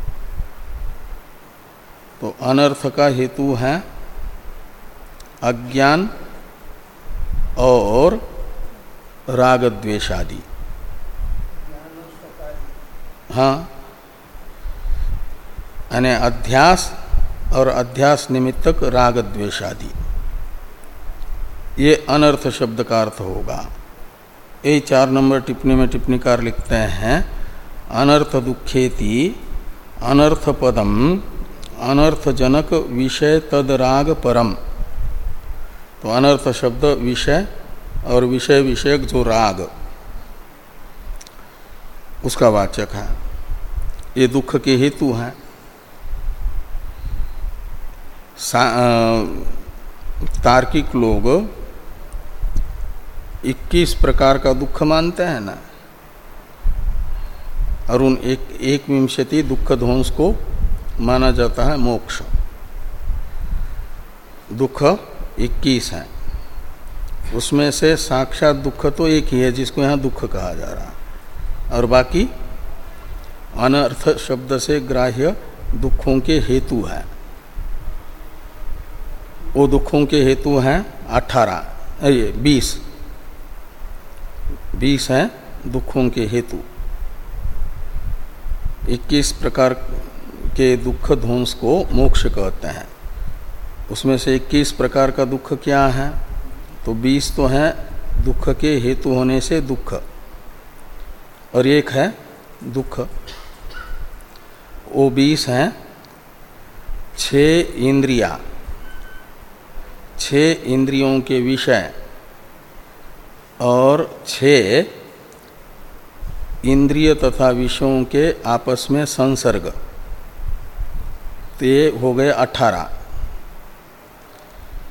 तो अनर्थ का हेतु है अज्ञान और राग द्वेषादि हाँ। यानी अध्यास और अध्यास निमित्तक राग द्वेषादि ये अनर्थ शब्द का अर्थ होगा। ये चार नंबर टिप्पणी में टिप्पणीकार लिखते हैं, अनर्थ दुखेति, अनर्थ पदम अनर्थजनक विषय तदराग परम। तो अनर्थ शब्द विषय और विषय विषयक जो राग, उसका वाचक है। ये दुख के हेतु हैं। तार्किक लोग 21 प्रकार का दुख मानते हैं ना, और उन एक एक विंशति दुख ध्वंस को माना जाता है मोक्ष। दुख 21 है। उसमें से साक्षात दुख तो एक ही है, जिसको यहाँ दुख कहा जा रहा है। और बाकी अनर्थ शब्द से ग्राह्य दुखों के हेतु है। वो दुखों के हेतु हैं अठारह ये बीस। बीस हैं दुखों के हेतु। इक्कीस प्रकार के दुख ध्वंस को मोक्ष कहते हैं। उसमें से इक्कीस प्रकार का दुख क्या है? तो बीस तो है, दुख के हेतु होने से दुख। और एक है दुख। वो बीस हैं छ इंद्रिया। छ इंद्रियों के विषय और छ इंद्रिय तथा विषयों के आपस में संसर्ग। तो ये हो गए अठारह।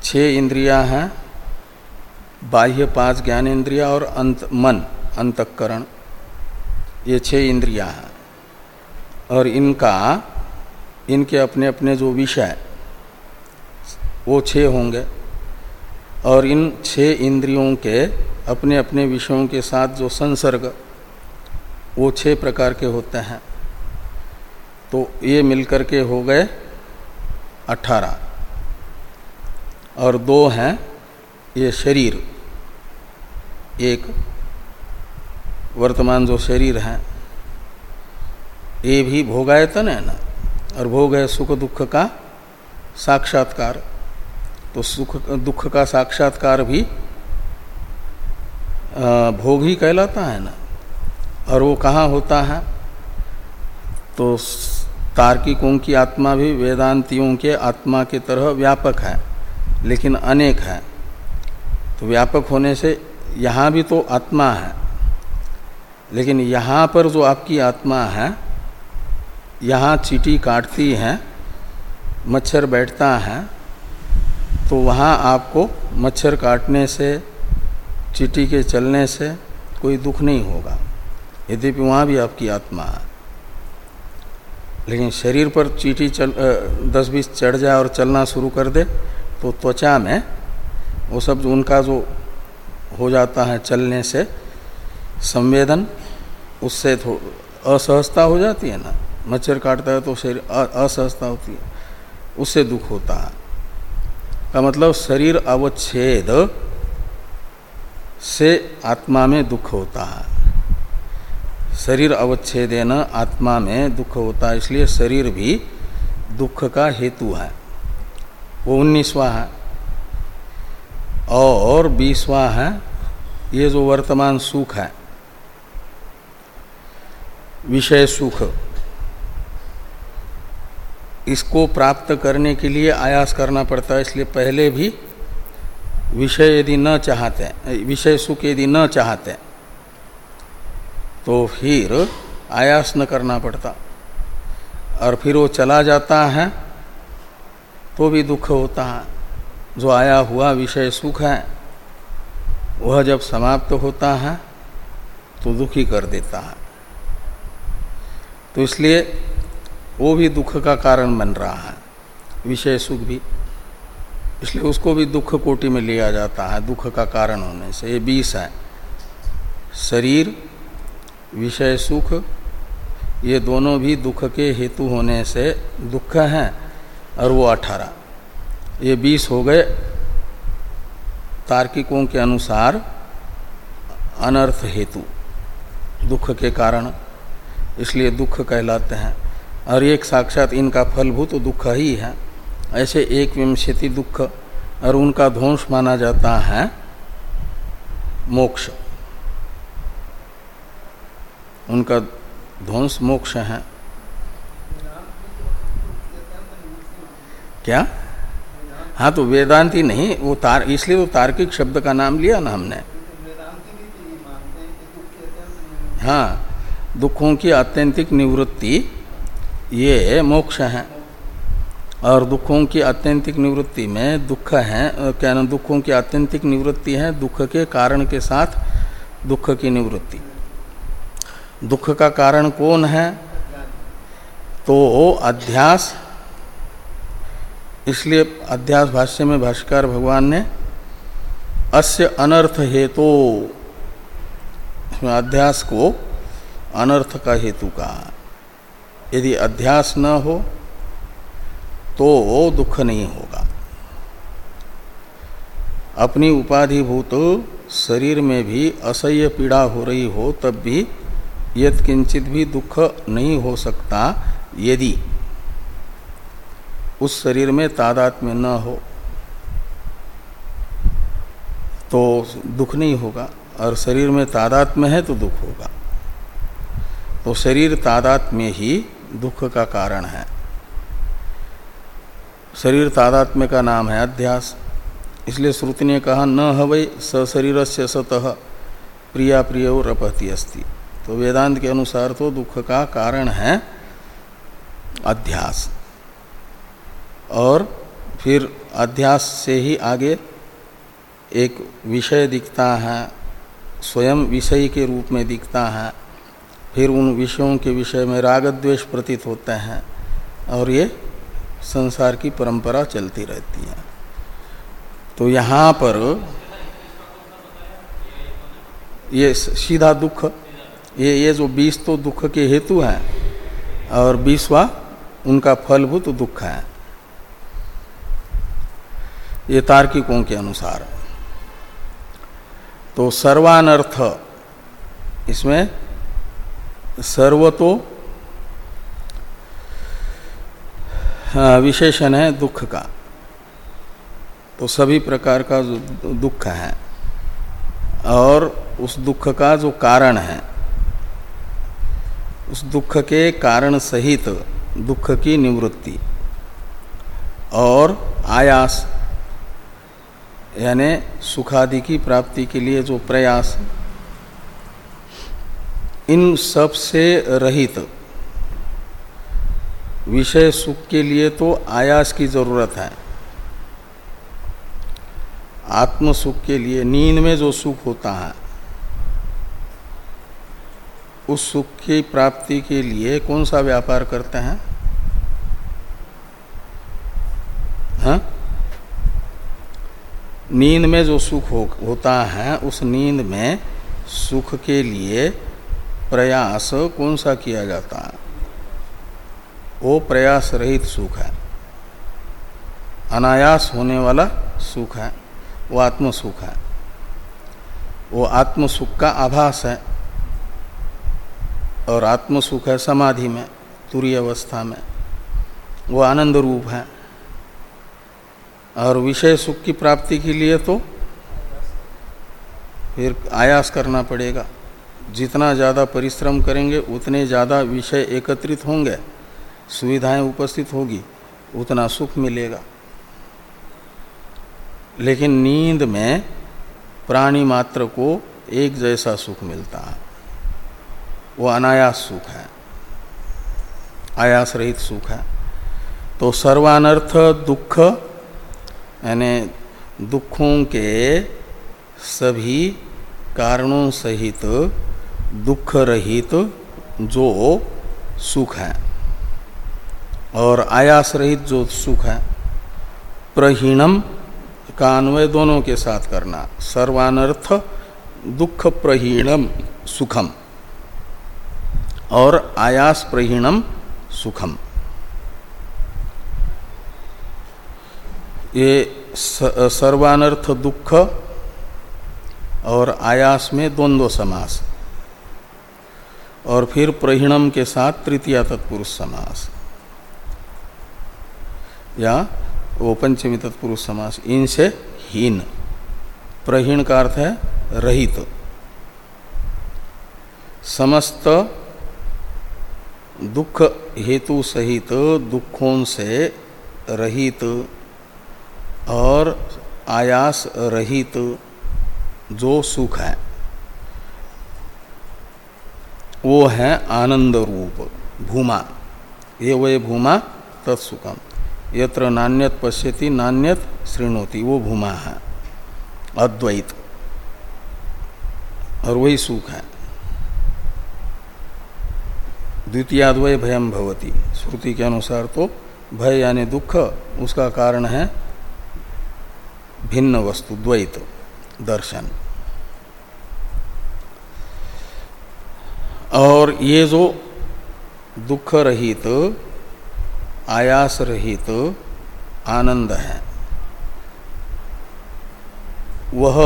छह इंद्रियाँ हैं, बाह्य पाँच ज्ञानेन्द्रिया और अंत मन, अंतकरण। ये छह इंद्रियाँ हैं। और इनका, इनके अपने अपने जो विषय वो छह होंगे। और इन छह इंद्रियों के अपने अपने विषयों के साथ जो संसर्ग, वो छह प्रकार के होते हैं। तो ये मिलकर के हो गए अठारह। और दो हैं, ये शरीर। एक, वर्तमान जो शरीर है, ये भी भोगायतन है ना? और भोग है सुख दुख का साक्षात्कार। तो सुख, दुख का साक्षात्कार भी भोग ही कहलाता है ना? और वो कहाँ होता है? तो तार्किकों की आत्मा भी वेदांतियों के आत्मा की तरह व्यापक है, लेकिन अनेक है। तो व्यापक होने से यहाँ भी तो आत्मा है। लेकिन यहाँ पर जो आपकी आत्मा है, यहाँ चीटी काटती है, मच्छर बैठता है तो वहाँ आपको मच्छर काटने से, चीटी के चलने से कोई दुख नहीं होगा, यद्यपि वहाँ भी आपकी आत्मा है। लेकिन शरीर पर चीटी चल दस बीस चढ़ जाए और चलना शुरू कर दे तो त्वचा में वो सब जो उनका जो हो जाता है चलने से संवेदन, उससे असहजता हो जाती है ना? मच्छर काटता है तो शरीर असहजता होती है, उससे दुख होता है। का मतलब शरीर अवच्छेद से आत्मा में दुख होता है। शरीर अवच्छेदेन आत्मा में दुख होता है, इसलिए शरीर भी दुख का हेतु है। वो उन्नीसवा है। और बीसवा है, ये जो वर्तमान सुख है, विषय सुख, इसको प्राप्त करने के लिए आयास करना पड़ता है, इसलिए पहले भी विषय यदि न चाहते, विषय सुख यदि न चाहते तो फिर आयास न करना पड़ता। और फिर वो चला जाता है तो भी दुख होता है। जो आया हुआ विषय सुख है, वह जब समाप्त होता है तो दुखी कर देता है। तो इसलिए वो भी दुख का कारण बन रहा है, विषय सुख भी। इसलिए उसको भी दुख कोटि में लिया जाता है, दुख का कारण होने से। ये बीस है। शरीर विषय सुख, ये दोनों भी दुख के हेतु होने से दुख हैं और वो अठारह। ये बीस हो गए। तार्किकों के अनुसार अनर्थ हेतु, दुख के कारण, इसलिए दुख कहलाते हैं। और एक साक्षात इनका फलभूत दुख ही है। ऐसे एक विंशति दुख और उनका ध्वंस माना जाता है मोक्ष। उनका ध्वंस मोक्ष है। क्या? हाँ तो वेदांती नहीं, वो तार, इसलिए वो तार्किक शब्द का नाम लिया ना हमने। हाँ दुखों की आत्यंतिक निवृत्ति, ये मोक्ष है। और दुखों की आत्यंतिक निवृत्ति में दुख है क्या ना दुखों की आत्यंतिक निवृत्ति है, दुख के कारण के साथ दुख की निवृत्ति। दुख का कारण कौन है? तो अध्यास। इसलिए अध्यास भाष्य में भाष्कर भगवान ने अस्य अनर्थ हेतु तो अध्यास को अनर्थ का हेतु कहा। यदि अध्यास न हो तो दुख नहीं होगा। अपनी उपाधिभूत शरीर में भी असह्य पीड़ा हो रही हो, तब भी यद किंचित भी दुख नहीं हो सकता यदि उस शरीर में तादात में न हो तो दुख नहीं होगा। और शरीर में तादात में है तो दुख होगा। तो शरीर तादात में ही दुख का कारण है। शरीर तादात्म्य का नाम है अध्यास। इसलिए श्रुति ने कहा, न हवई सशरीर से सतह प्रिया प्रिय और रपहती अस्ति। तो वेदांत के अनुसार तो दुख का कारण है अध्यास। और फिर अध्यास से ही आगे एक विषय दिखता है, स्वयं विषय के रूप में दिखता है। फिर उन विषयों के विषय में राग द्वेष प्रतीत होते हैं और ये संसार की परंपरा चलती रहती है। तो यहाँ पर ये सीधा दुख ये ये जो बीस तो दुख के हेतु हैं और बीसवा उनका फलभूत दुख है। ये तार्किकों के अनुसार। तो सर्वानर्थ, इसमें सर्व तो विशेषण है दुख का। तो सभी प्रकार का जो दुख है और उस दुख का जो कारण है उस दुख के कारण सहित दुख की निवृत्ति और आयास, यानी सुखादि की प्राप्ति के लिए जो प्रयास, इन सबसे रहित। विषय सुख के लिए तो आयास की ज़रूरत है। आत्म सुख के लिए, नींद में जो सुख होता है उस सुख की प्राप्ति के लिए कौन सा व्यापार करते हैं? हा? नींद में जो सुख हो, होता है उस नींद में सुख के लिए प्रयास कौन सा किया जाता है? वो प्रयास रहित सुख है। अनायास होने वाला सुख है। वो आत्म सुख है। वो आत्म सुख का आभास है। और आत्म सुख है समाधि में तुरी अवस्था में। वो आनंद रूप है। और विषय सुख की प्राप्ति के लिए तो फिर आयास करना पड़ेगा। जितना ज़्यादा परिश्रम करेंगे, उतने ज़्यादा विषय एकत्रित होंगे। सुविधाएँ उपस्थित होगी, उतना सुख मिलेगा। लेकिन नींद में प्राणी मात्र को एक जैसा सुख मिलता है। वो अनायास सुख है। आयास रहित सुख है। तो सर्वानर्थ दुख, यानी दुखों के सभी कारणों सहित दुख रहित जो सुख है, और आयास रहित जो सुख है, प्रहीणम का अन्वय दोनों के साथ करना। सर्वानर्थ दुख प्रहीणम सुखम। और आयास प्रहीणम सुखम। ये सर्वानर्थ दुख और आयास में द्वंद्व समास और फिर प्रहीणम के साथ तृतीय तत्पुरुष समास। या वो पंचमी तत्पुरुष समास, इनसे हीन। प्रहीण का अर्थ है रहित। समस्त दुख हेतु सहित दुखों से रहित और आयास रहित जो सुख है, वो है आनंद रूप, भूमा। ये वह भूमा तत्सुखम। यत्र नान्यत पश्यति, नान्यत श्रृणोति वो भूमा है, अद्वैत, और वही सुख है। द्वितीयाद्वय भयम भवती। श्रुति के अनुसार तो भय यानी दुख, उसका कारण है भिन्न वस्तु, द्वैत, दर्शन। और ये जो दुख रहित आयास रहित आनंद है, वह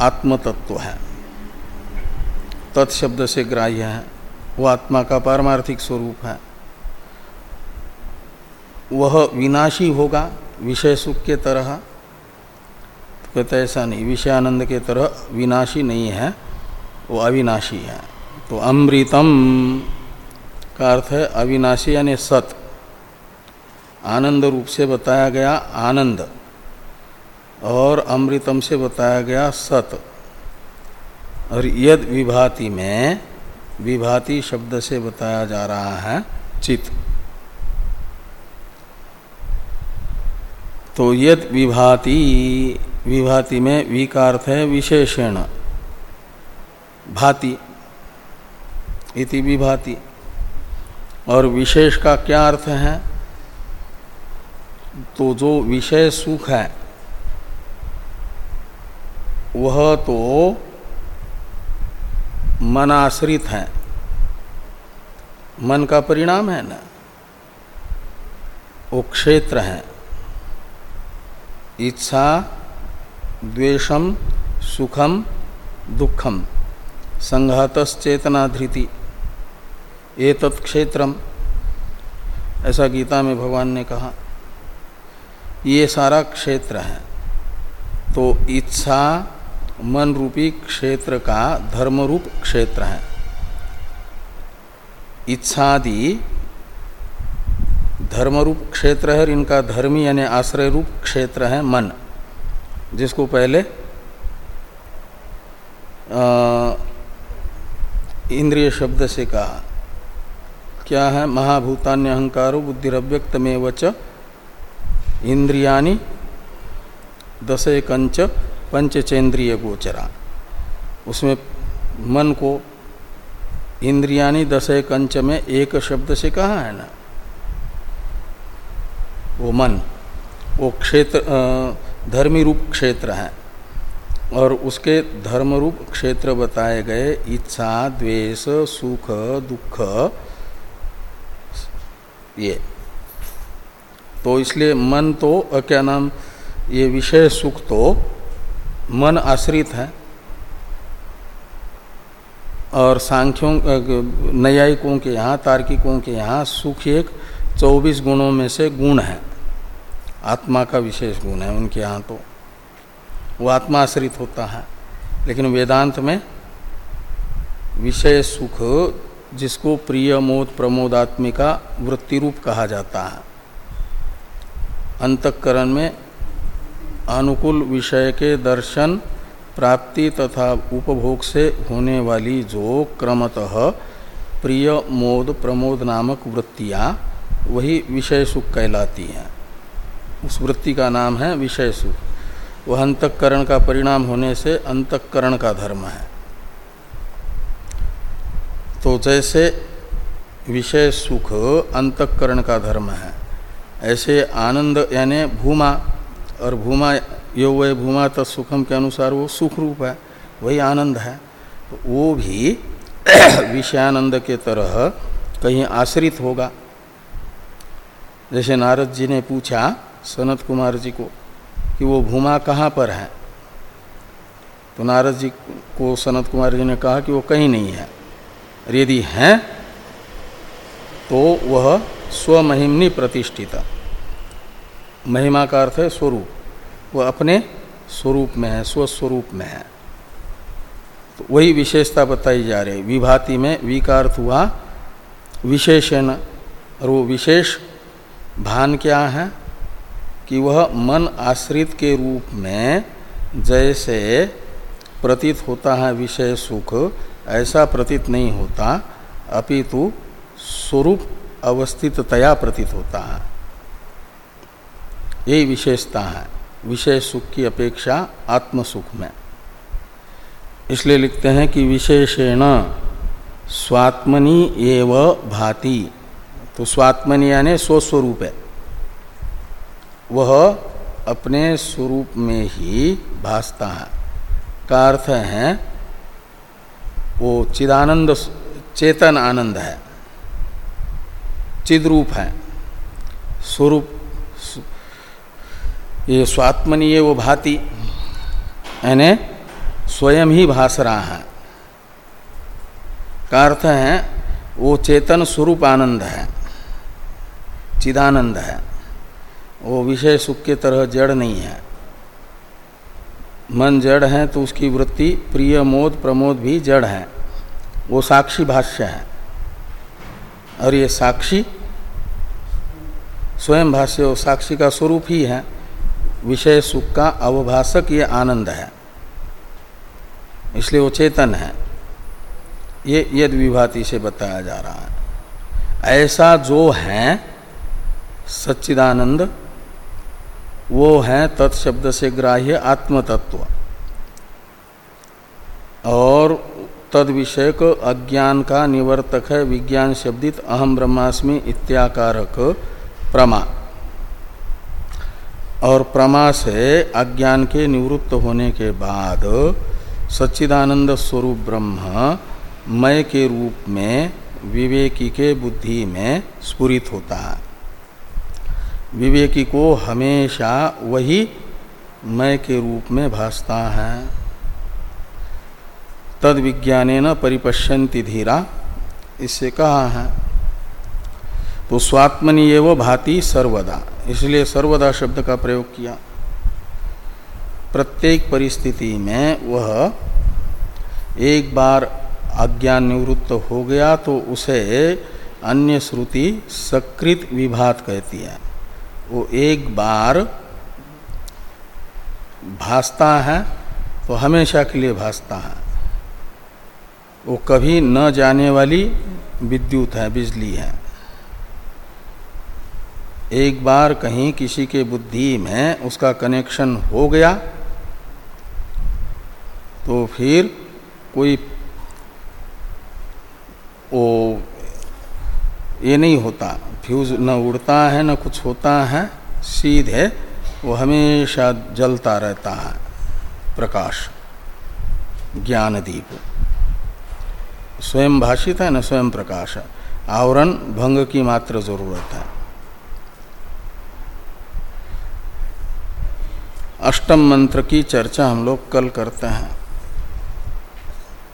आत्मतत्व है। तत्शब्द से ग्राह्य है। वह आत्मा का पारमार्थिक स्वरूप है। वह विनाशी होगा, विषय सुख के तरह। तो कहते ऐसा नहीं, विषय आनंद के तरह विनाशी नहीं है, वो अविनाशी है। तो अमृतम का अर्थ है अविनाशी यानी सत। आनंद रूप से बताया गया आनंद और अमृतम से बताया गया सत। और यद विभाति में विभाति शब्द से बताया जा रहा है, चित। तो यद विभाति विभाति में विकार्थ है विशेषण। भाति इति विभाति। और विशेष का क्या अर्थ है? तो जो विषय सुख है, वह तो मन आश्रित है। मन का परिणाम है ना? वो क्षेत्र है। इच्छा, द्वेषम, सुखम, दुखम, संघातश्चेतनाधृति ये तत्क्षेत्रम ऐसा गीता में भगवान ने कहा, ये सारा क्षेत्र है। तो इच्छा मन रूपी क्षेत्र का धर्म रूप क्षेत्र है। इच्छादि धर्मरूप क्षेत्र है इनका धर्मी यानी आश्रय रूप क्षेत्र है मन, जिसको पहले इंद्रिय शब्द से कहा। क्या है? महाभूतान्य अहंकारो बुद्धिव्यक्त में वच इंद्रियानी दशेकंच पंचचेंद्रिय गोचरा। उसमें मन को इंद्रियानी दशय कंच में एक शब्द से कहा है ना? वो मन, वो क्षेत्र धर्मी रूप क्षेत्र है। और उसके धर्म रूप क्षेत्र बताए गए इच्छा, द्वेष, सुख, दुख, ये। तो इसलिए मन तो क्या नाम? ये विषय सुख तो मन आश्रित है और सांख्यों न्यायिकों के यहाँ, तार्किकों के यहाँ सुख एक चौबीस गुणों में से गुण है। आत्मा का विशेष गुण है उनके यहाँ तो। वो आत्मा आश्रित होता है। लेकिन वेदांत में विषय सुख जिसको प्रिय, मोद प्रमोदात्मिका वृत्ति रूप कहा जाता है। अंतकरण में अनुकूल विषय के दर्शन, प्राप्ति तथा उपभोग से होने वाली जो क्रमतः प्रिय मोद प्रमोद नामक वृत्तियाँ, वही विषय सुख कहलाती हैं। उस वृत्ति का नाम है विषय सुख वह अंतकरण का परिणाम होने से अंतकरण का धर्म है। तो जैसे विषय सुख अंतकरण का धर्म है, ऐसे आनंद यानी भूमा और भूमा यो वह भूमा तत्सुखम के अनुसार वो सुख रूप है, वही आनंद है। तो वो भी विषयानंद के तरह कहीं आश्रित होगा। जैसे नारद जी ने पूछा सनत कुमार जी को कि वो भूमा कहाँ पर है? तो नारद जी को सनत कुमार जी ने कहा कि वो कहीं नहीं है। और यदि हैं तो वह स्वमहिमनी प्रतिष्ठित। महिमा का अर्थ है स्वरूप। वह अपने स्वरूप में है, स्वस्वरूप में है। तो वही विशेषता बताई जा रही है। विभाति में विकार्थ हुआ, विशेषण, और वो विशेष भान क्या है? कि वह मन आश्रित के रूप में जैसे प्रतीत होता है विषय सुख, ऐसा प्रतीत नहीं होता, अपितु स्वरूप अवस्थिततया प्रतीत होता है। यही विशेषता है। विशेष सुख की अपेक्षा आत्म सुख में। इसलिए लिखते हैं कि विशेषेण स्वात्मनि एव भाति। तो स्वात्मनि यानी स्वस्वरूप है। वह अपने स्वरूप में ही भासता है। का अर्थ है, वो चिदानंद, चेतन आनंद है। चिद्रूप है। स्वरूप ये स्वात्मनीय वो भाति, यानी स्वयं ही भास रहा है। का अर्थ है, वो चेतन स्वरूप आनंद है, चिदानंद है। वो विषय सुख के तरह जड़ नहीं है। मन जड़ है तो उसकी वृत्ति, प्रिय, मोद, प्रमोद भी जड़ है। वो साक्षी भाष्य है। और ये साक्षी, स्वयं भाष्य वो साक्षी का स्वरूप ही है। विषय सुख का अवभाषक ये आनंद है। इसलिए वो चेतन है। ये यद विभाति से बताया जा रहा है। ऐसा जो है, सच्चिदानंद, वो है तत्शब्द से ग्राह्य आत्मतत्व। और तद विषयक अज्ञान का निवर्तक है, विज्ञान शब्दित अहम ब्रह्मास्मि इत्याकारक प्रमा। और प्रमा से अज्ञान के निवृत्त होने के बाद सच्चिदानंद स्वरूप ब्रह्म मय के रूप में, विवेकी के बुद्धि में स्फुरित होता है। विवेकी को हमेशा वही मय के रूप में भासता है। तद विज्ञाने न परिपश्यंति धीरा इससे कहा है। तो स्वात्मनि एव भाति सर्वदा। इसलिए सर्वदा शब्द का प्रयोग किया। प्रत्येक परिस्थिति में वह एक बार अज्ञान निवृत्त हो गया तो उसे अन्य श्रुति सकृत विभात कहती है। वो एक बार भासता है तो हमेशा के लिए भासता है। वो कभी न जाने वाली विद्युत है, बिजली है। एक बार कहीं किसी के बुद्धि में उसका कनेक्शन हो गया तो फिर कोई वो ये नहीं होता। फ्यूज न उड़ता है, न कुछ होता है, सीधे वो हमेशा जलता रहता है। प्रकाश, ज्ञान दीप। स्वयं भाषित है, न स्वयं प्रकाश। आवरण, भंग की मात्र ज़रूरत है। अष्टम मंत्र की चर्चा हम लोग कल करते हैं।